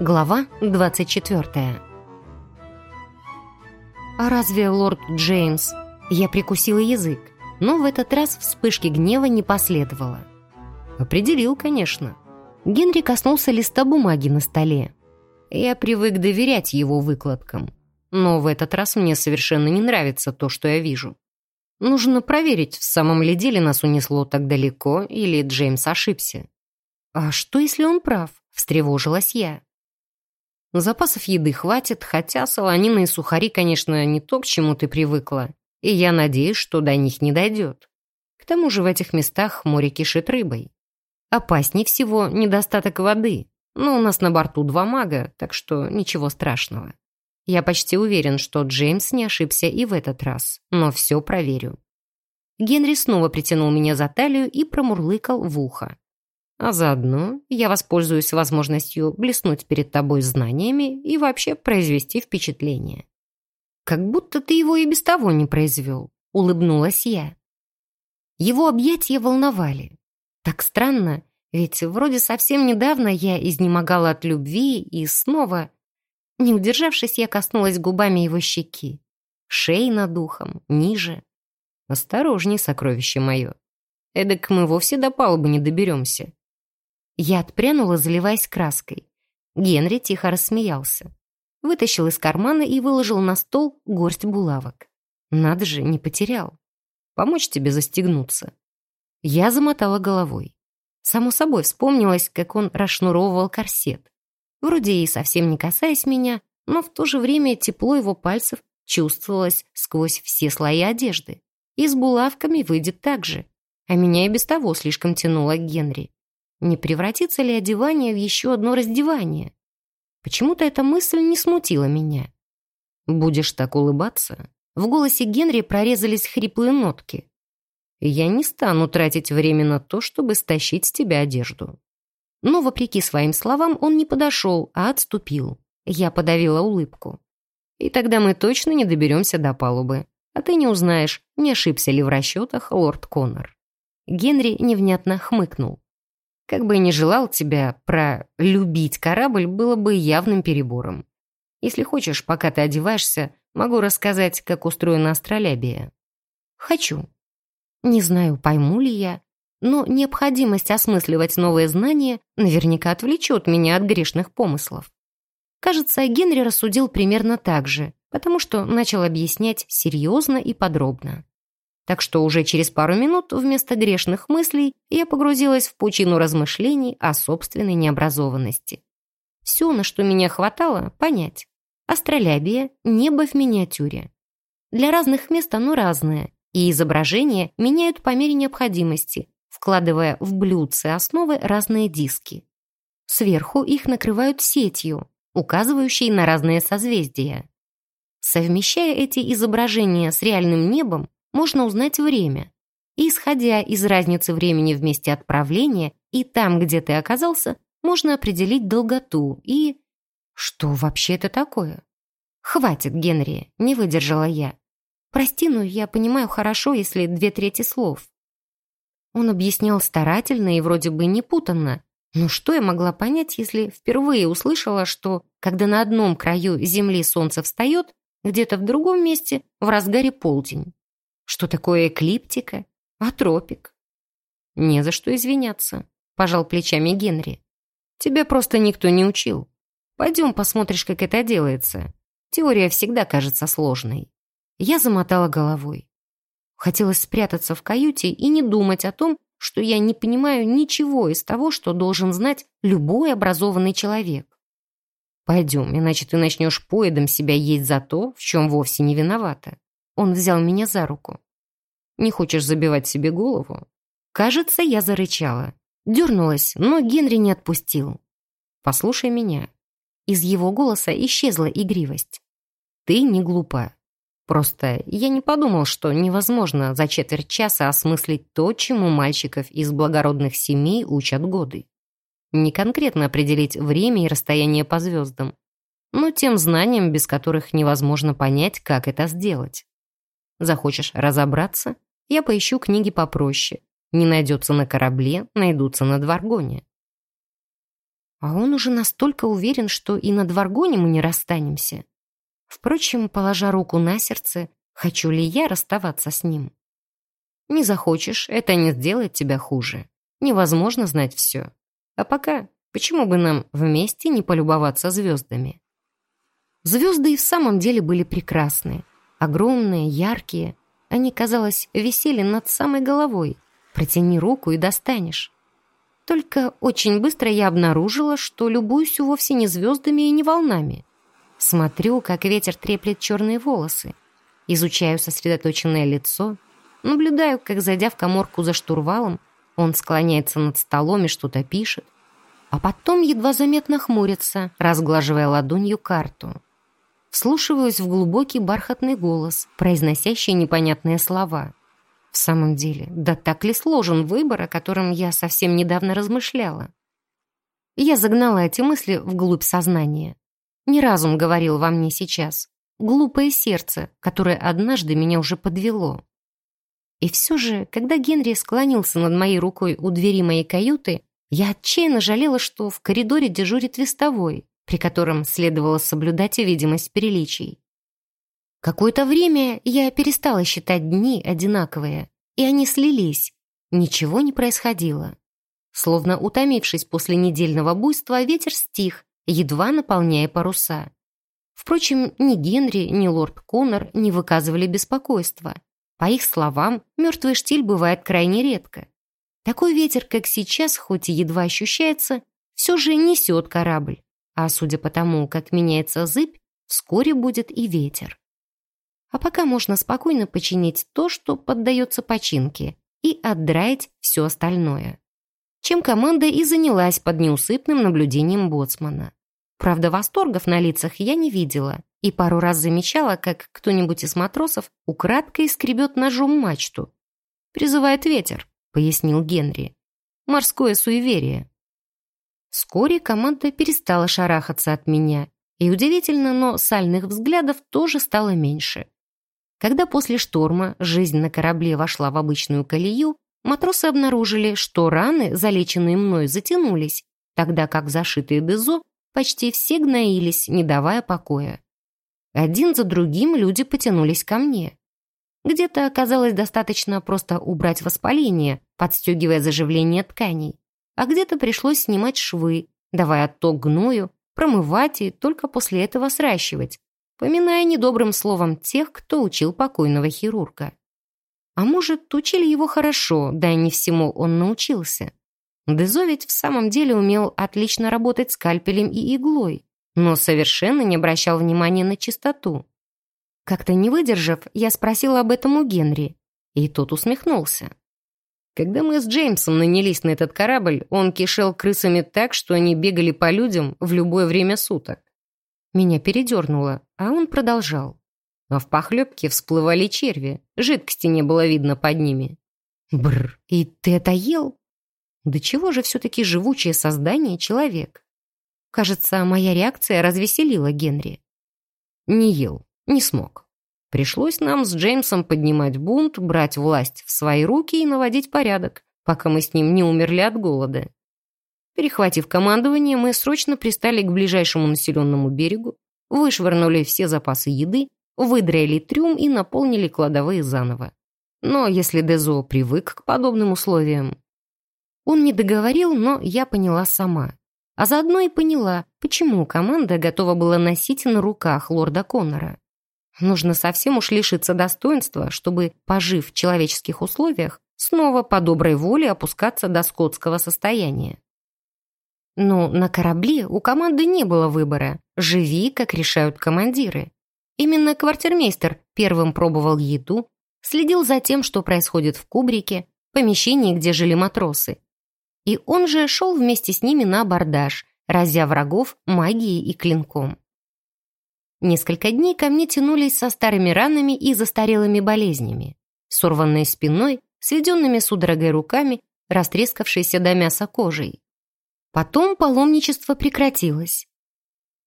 Глава 24 «А разве лорд Джеймс?» Я прикусила язык, но в этот раз вспышки гнева не последовало. Определил, конечно. Генри коснулся листа бумаги на столе. Я привык доверять его выкладкам, но в этот раз мне совершенно не нравится то, что я вижу. Нужно проверить, в самом ли деле нас унесло так далеко, или Джеймс ошибся. «А что, если он прав?» — встревожилась я. Запасов еды хватит, хотя солонина и сухари, конечно, не то, к чему ты привыкла, и я надеюсь, что до них не дойдет. К тому же в этих местах море кишит рыбой. Опасней всего недостаток воды, но у нас на борту два мага, так что ничего страшного. Я почти уверен, что Джеймс не ошибся и в этот раз, но все проверю. Генри снова притянул меня за талию и промурлыкал в ухо. А заодно я воспользуюсь возможностью блеснуть перед тобой знаниями и вообще произвести впечатление. Как будто ты его и без того не произвел, улыбнулась я. Его объятия волновали. Так странно, ведь вроде совсем недавно я изнемогала от любви и снова... Не удержавшись, я коснулась губами его щеки. Шеи над ухом, ниже. Осторожней, сокровище мое. Эдак мы вовсе до палубы не доберемся. Я отпрянула, заливаясь краской. Генри тихо рассмеялся. Вытащил из кармана и выложил на стол горсть булавок. Надо же, не потерял. Помочь тебе застегнуться. Я замотала головой. Само собой вспомнилось, как он расшнуровывал корсет. Вроде и совсем не касаясь меня, но в то же время тепло его пальцев чувствовалось сквозь все слои одежды. И с булавками выйдет так же. А меня и без того слишком тянуло к Генри. Не превратится ли одевание в еще одно раздевание? Почему-то эта мысль не смутила меня. «Будешь так улыбаться?» В голосе Генри прорезались хриплые нотки. «Я не стану тратить время на то, чтобы стащить с тебя одежду». Но, вопреки своим словам, он не подошел, а отступил. Я подавила улыбку. «И тогда мы точно не доберемся до палубы. А ты не узнаешь, не ошибся ли в расчетах лорд Коннор». Генри невнятно хмыкнул. Как бы ни желал тебя про «любить корабль» было бы явным перебором. Если хочешь, пока ты одеваешься, могу рассказать, как устроена астролябия. Хочу. Не знаю, пойму ли я, но необходимость осмысливать новые знания наверняка отвлечет меня от грешных помыслов. Кажется, Генри рассудил примерно так же, потому что начал объяснять серьезно и подробно так что уже через пару минут вместо грешных мыслей я погрузилась в пучину размышлений о собственной необразованности. Все, на что меня хватало, понять. Астролябия — небо в миниатюре. Для разных мест оно разное, и изображения меняют по мере необходимости, вкладывая в блюдце основы разные диски. Сверху их накрывают сетью, указывающей на разные созвездия. Совмещая эти изображения с реальным небом, можно узнать время. Исходя из разницы времени в месте отправления и там, где ты оказался, можно определить долготу и... Что вообще это такое? Хватит, Генри, не выдержала я. Прости, но я понимаю хорошо, если две трети слов. Он объяснял старательно и вроде бы не путанно. Но что я могла понять, если впервые услышала, что, когда на одном краю Земли солнце встает, где-то в другом месте в разгаре полдень? Что такое эклиптика? А тропик? Не за что извиняться, пожал плечами Генри. Тебя просто никто не учил. Пойдем посмотришь, как это делается. Теория всегда кажется сложной. Я замотала головой. Хотелось спрятаться в каюте и не думать о том, что я не понимаю ничего из того, что должен знать любой образованный человек. Пойдем, иначе ты начнешь поедом себя есть за то, в чем вовсе не виновата. Он взял меня за руку. «Не хочешь забивать себе голову?» Кажется, я зарычала. Дернулась, но Генри не отпустил. «Послушай меня». Из его голоса исчезла игривость. «Ты не глупа. Просто я не подумал, что невозможно за четверть часа осмыслить то, чему мальчиков из благородных семей учат годы. Не конкретно определить время и расстояние по звездам, но тем знанием, без которых невозможно понять, как это сделать. Захочешь разобраться? Я поищу книги попроще. Не найдется на корабле, найдутся на Дваргоне. А он уже настолько уверен, что и на Дворгоне мы не расстанемся. Впрочем, положа руку на сердце, хочу ли я расставаться с ним? Не захочешь, это не сделает тебя хуже. Невозможно знать все. А пока, почему бы нам вместе не полюбоваться звездами? Звезды и в самом деле были прекрасные. Огромные, яркие. Они, казалось, висели над самой головой. Протяни руку и достанешь. Только очень быстро я обнаружила, что любуюсь вовсе не звездами и не волнами. Смотрю, как ветер треплет черные волосы. Изучаю сосредоточенное лицо. Наблюдаю, как, зайдя в коморку за штурвалом, он склоняется над столом и что-то пишет. А потом едва заметно хмурится, разглаживая ладонью карту. Вслушиваюсь в глубокий бархатный голос, произносящий непонятные слова. В самом деле, да так ли сложен выбор, о котором я совсем недавно размышляла? Я загнала эти мысли вглубь сознания. Не разум говорил во мне сейчас. Глупое сердце, которое однажды меня уже подвело. И все же, когда Генри склонился над моей рукой у двери моей каюты, я отчаянно жалела, что в коридоре дежурит вестовой при котором следовало соблюдать видимость приличий. Какое-то время я перестала считать дни одинаковые, и они слились. Ничего не происходило. Словно утомившись после недельного буйства, ветер стих, едва наполняя паруса. Впрочем, ни Генри, ни лорд Коннор не выказывали беспокойства. По их словам, мертвый штиль бывает крайне редко. Такой ветер, как сейчас, хоть и едва ощущается, все же несет корабль. А судя по тому, как меняется зыбь, вскоре будет и ветер. А пока можно спокойно починить то, что поддается починке, и отдраить все остальное. Чем команда и занялась под неусыпным наблюдением боцмана. Правда, восторгов на лицах я не видела и пару раз замечала, как кто-нибудь из матросов украдкой скребет ножом мачту. «Призывает ветер», — пояснил Генри. «Морское суеверие». Вскоре команда перестала шарахаться от меня, и удивительно, но сальных взглядов тоже стало меньше. Когда после шторма жизнь на корабле вошла в обычную колею, матросы обнаружили, что раны, залеченные мной, затянулись, тогда как зашитые Дезо почти все гноились, не давая покоя. Один за другим люди потянулись ко мне. Где-то оказалось достаточно просто убрать воспаление, подстегивая заживление тканей а где-то пришлось снимать швы, давая отток гною, промывать и только после этого сращивать, поминая недобрым словом тех, кто учил покойного хирурга. А может, учили его хорошо, да и не всему он научился. Дезо ведь в самом деле умел отлично работать скальпелем и иглой, но совершенно не обращал внимания на чистоту. Как-то не выдержав, я спросила об этом у Генри, и тот усмехнулся. Когда мы с Джеймсом нанялись на этот корабль, он кишел крысами так, что они бегали по людям в любое время суток. Меня передернуло, а он продолжал. А в похлебке всплывали черви, жидкости не было видно под ними. Бр, и ты это ел? Да чего же все-таки живучее создание человек? Кажется, моя реакция развеселила Генри. Не ел, не смог. Пришлось нам с Джеймсом поднимать бунт, брать власть в свои руки и наводить порядок, пока мы с ним не умерли от голода. Перехватив командование, мы срочно пристали к ближайшему населенному берегу, вышвырнули все запасы еды, выдраили трюм и наполнили кладовые заново. Но если Дезо привык к подобным условиям... Он не договорил, но я поняла сама. А заодно и поняла, почему команда готова была носить на руках лорда Коннора. Нужно совсем уж лишиться достоинства, чтобы, пожив в человеческих условиях, снова по доброй воле опускаться до скотского состояния. Но на корабле у команды не было выбора. Живи, как решают командиры. Именно квартирмейстер первым пробовал еду, следил за тем, что происходит в кубрике, помещении, где жили матросы. И он же шел вместе с ними на абордаж, разя врагов магией и клинком. Несколько дней ко мне тянулись со старыми ранами и застарелыми болезнями, сорванной спиной, сведенными судорогой руками, растрескавшейся до мяса кожей. Потом паломничество прекратилось.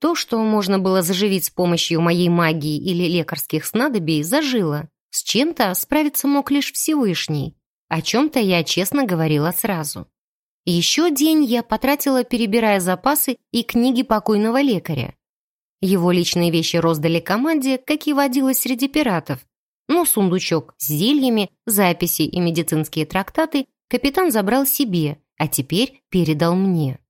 То, что можно было заживить с помощью моей магии или лекарских снадобий, зажило. С чем-то справиться мог лишь Всевышний. О чем-то я честно говорила сразу. Еще день я потратила, перебирая запасы и книги покойного лекаря. Его личные вещи роздали команде, как и водилось среди пиратов. Но сундучок с зельями, записи и медицинские трактаты капитан забрал себе, а теперь передал мне.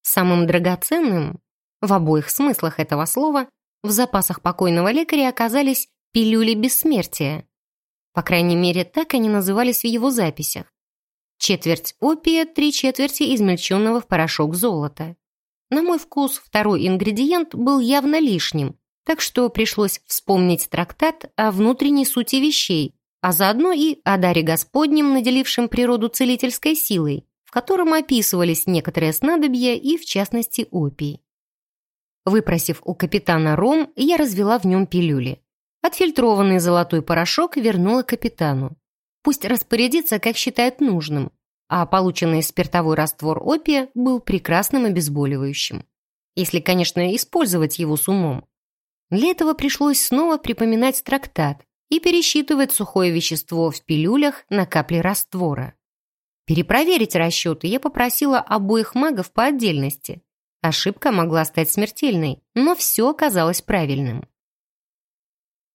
Самым драгоценным, в обоих смыслах этого слова, в запасах покойного лекаря оказались пилюли бессмертия. По крайней мере, так они назывались в его записях. Четверть опия, три четверти измельченного в порошок золота. На мой вкус, второй ингредиент был явно лишним, так что пришлось вспомнить трактат о внутренней сути вещей, а заодно и о даре Господнем, наделившем природу целительской силой, в котором описывались некоторые снадобья и, в частности, опий. Выпросив у капитана ром, я развела в нем пилюли. Отфильтрованный золотой порошок вернула капитану. Пусть распорядится, как считает нужным, а полученный спиртовой раствор опия был прекрасным обезболивающим. Если, конечно, использовать его с умом. Для этого пришлось снова припоминать трактат и пересчитывать сухое вещество в пилюлях на капли раствора. Перепроверить расчеты я попросила обоих магов по отдельности. Ошибка могла стать смертельной, но все оказалось правильным.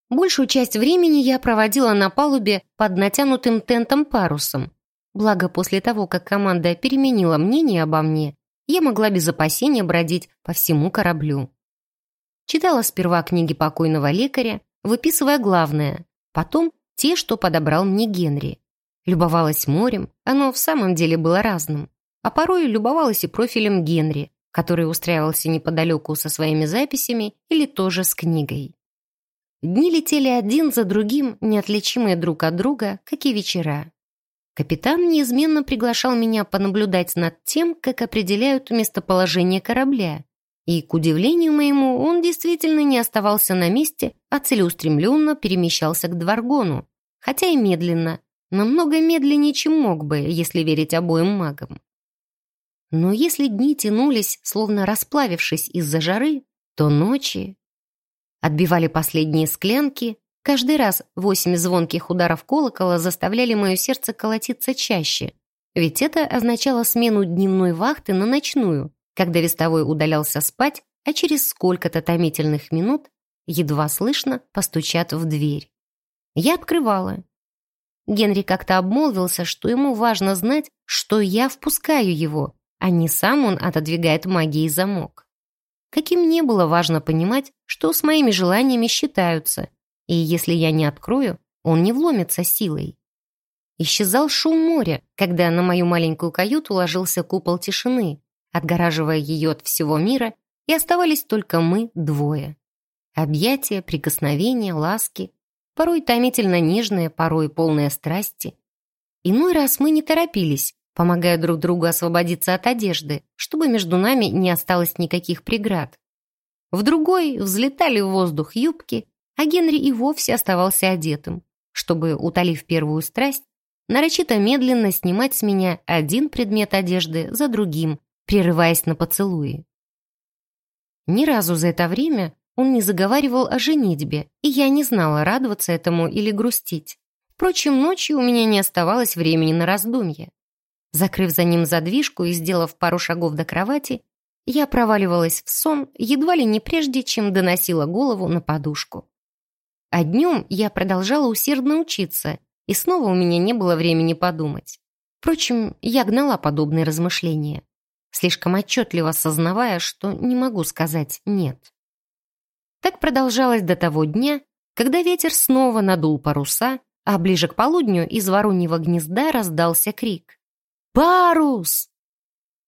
Большую часть времени я проводила на палубе под натянутым тентом-парусом. Благо, после того, как команда переменила мнение обо мне, я могла без опасения бродить по всему кораблю. Читала сперва книги покойного лекаря, выписывая главное, потом те, что подобрал мне Генри. Любовалась морем, оно в самом деле было разным. А порой любовалась и профилем Генри, который устраивался неподалеку со своими записями или тоже с книгой. Дни летели один за другим, неотличимые друг от друга, как и вечера. Капитан неизменно приглашал меня понаблюдать над тем, как определяют местоположение корабля. И, к удивлению моему, он действительно не оставался на месте, а целеустремленно перемещался к Дваргону, хотя и медленно, намного медленнее, чем мог бы, если верить обоим магам. Но если дни тянулись, словно расплавившись из-за жары, то ночи Отбивали последние склянки. Каждый раз восемь звонких ударов колокола заставляли мое сердце колотиться чаще. Ведь это означало смену дневной вахты на ночную, когда вестовой удалялся спать, а через сколько-то томительных минут едва слышно постучат в дверь. Я открывала. Генри как-то обмолвился, что ему важно знать, что я впускаю его, а не сам он отодвигает магией замок каким мне было важно понимать, что с моими желаниями считаются, и если я не открою, он не вломится силой. Исчезал шум моря, когда на мою маленькую каюту ложился купол тишины, отгораживая ее от всего мира, и оставались только мы двое. Объятия, прикосновения, ласки, порой томительно нежные, порой полные страсти. Иной раз мы не торопились, помогая друг другу освободиться от одежды, чтобы между нами не осталось никаких преград. В другой взлетали в воздух юбки, а Генри и вовсе оставался одетым, чтобы, утолив первую страсть, нарочито медленно снимать с меня один предмет одежды за другим, прерываясь на поцелуи. Ни разу за это время он не заговаривал о женитьбе, и я не знала, радоваться этому или грустить. Впрочем, ночью у меня не оставалось времени на раздумья. Закрыв за ним задвижку и сделав пару шагов до кровати, я проваливалась в сон едва ли не прежде, чем доносила голову на подушку. А днем я продолжала усердно учиться, и снова у меня не было времени подумать. Впрочем, я гнала подобные размышления, слишком отчетливо сознавая, что не могу сказать «нет». Так продолжалось до того дня, когда ветер снова надул паруса, а ближе к полудню из вороньего гнезда раздался крик. «Парус!»